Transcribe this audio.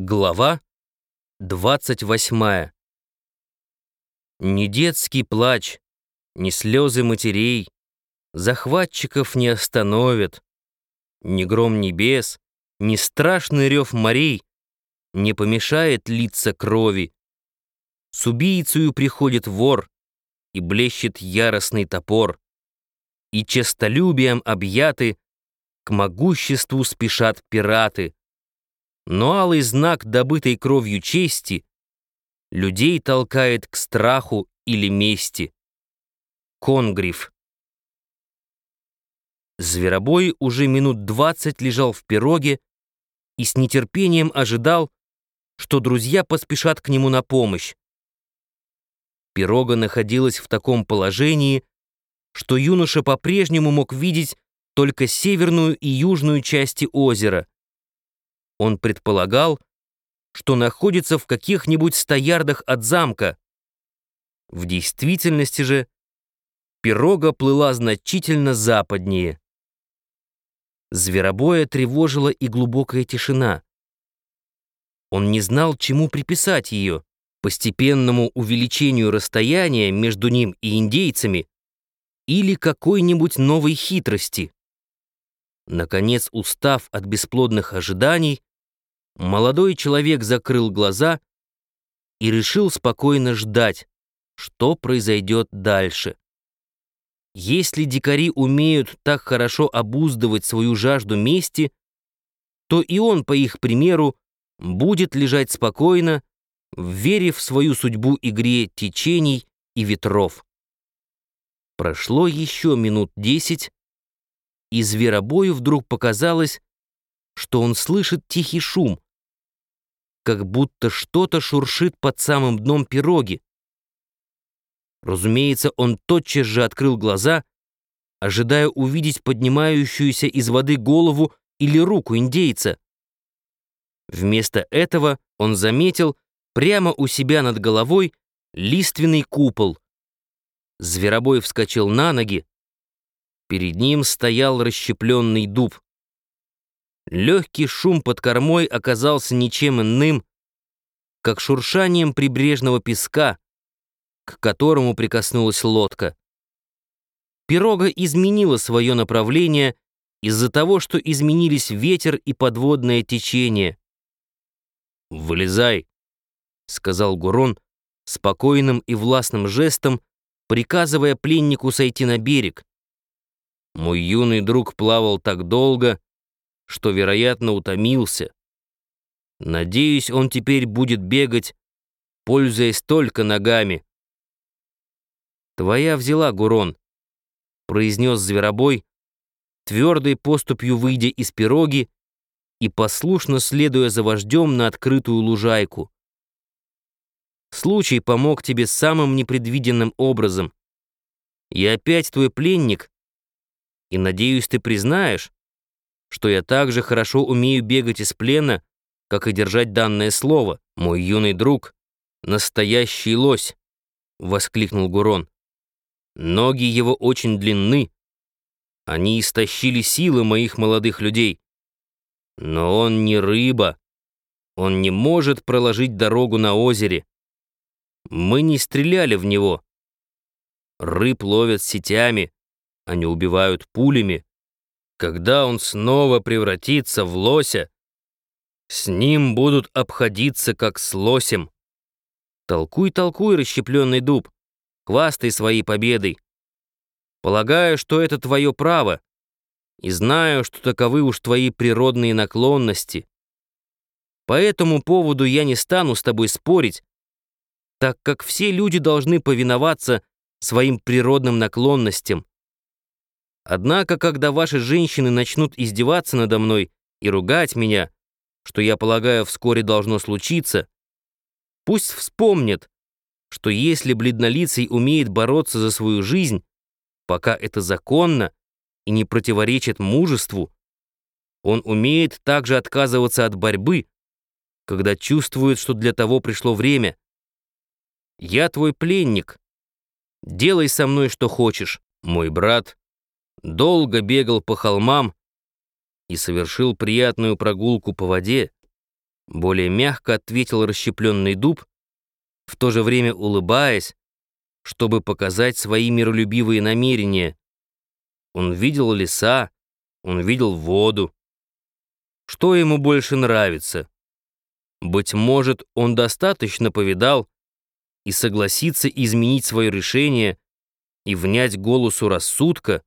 Глава 28. Ни детский плач, ни слезы матерей Захватчиков не остановят. Ни гром небес, ни страшный рев морей Не помешает литься крови. С убийцею приходит вор, И блещет яростный топор, И честолюбием объяты К могуществу спешат пираты — но алый знак, добытой кровью чести, людей толкает к страху или мести. Конгриф. Зверобой уже минут двадцать лежал в пироге и с нетерпением ожидал, что друзья поспешат к нему на помощь. Пирога находилась в таком положении, что юноша по-прежнему мог видеть только северную и южную части озера — он предполагал, что находится в каких-нибудь ста ярдах от замка. В действительности же пирога плыла значительно западнее. Зверобоя тревожила и глубокая тишина. Он не знал, чему приписать ее, постепенному увеличению расстояния между ним и индейцами или какой-нибудь новой хитрости. Наконец, устав от бесплодных ожиданий, Молодой человек закрыл глаза и решил спокойно ждать, что произойдет дальше. Если дикари умеют так хорошо обуздывать свою жажду мести, то и он, по их примеру, будет лежать спокойно, верив в свою судьбу игре течений и ветров. Прошло еще минут десять, и зверобою вдруг показалось, что он слышит тихий шум, как будто что-то шуршит под самым дном пироги. Разумеется, он тотчас же открыл глаза, ожидая увидеть поднимающуюся из воды голову или руку индейца. Вместо этого он заметил прямо у себя над головой лиственный купол. Зверобой вскочил на ноги. Перед ним стоял расщепленный дуб. Легкий шум под кормой оказался ничем иным, как шуршанием прибрежного песка, к которому прикоснулась лодка. Пирога изменила свое направление из-за того, что изменились ветер и подводное течение. «Вылезай», — сказал Гурон спокойным и властным жестом, приказывая пленнику сойти на берег. Мой юный друг плавал так долго, что, вероятно, утомился. Надеюсь, он теперь будет бегать, пользуясь только ногами. «Твоя взяла, Гурон», — произнес зверобой, твердой поступью выйдя из пироги и послушно следуя за вождем на открытую лужайку. Случай помог тебе самым непредвиденным образом. И опять твой пленник, и, надеюсь, ты признаешь, что я также хорошо умею бегать из плена, как и держать данное слово. Мой юный друг — настоящий лось!» — воскликнул Гурон. «Ноги его очень длинны. Они истощили силы моих молодых людей. Но он не рыба. Он не может проложить дорогу на озере. Мы не стреляли в него. Рыб ловят сетями, они убивают пулями. Когда он снова превратится в лося, с ним будут обходиться как с лосем. Толкуй, толкуй, расщепленный дуб, хвастай своей победой. Полагаю, что это твое право, и знаю, что таковы уж твои природные наклонности. По этому поводу я не стану с тобой спорить, так как все люди должны повиноваться своим природным наклонностям. Однако, когда ваши женщины начнут издеваться надо мной и ругать меня, что, я полагаю, вскоре должно случиться, пусть вспомнят, что если бледнолицый умеет бороться за свою жизнь, пока это законно и не противоречит мужеству, он умеет также отказываться от борьбы, когда чувствует, что для того пришло время. Я твой пленник. Делай со мной что хочешь, мой брат долго бегал по холмам и совершил приятную прогулку по воде, Более мягко ответил расщепленный дуб, в то же время улыбаясь, чтобы показать свои миролюбивые намерения. Он видел леса, он видел воду. Что ему больше нравится? Быть может, он достаточно повидал и согласится изменить свое решение и внять голосу рассудка,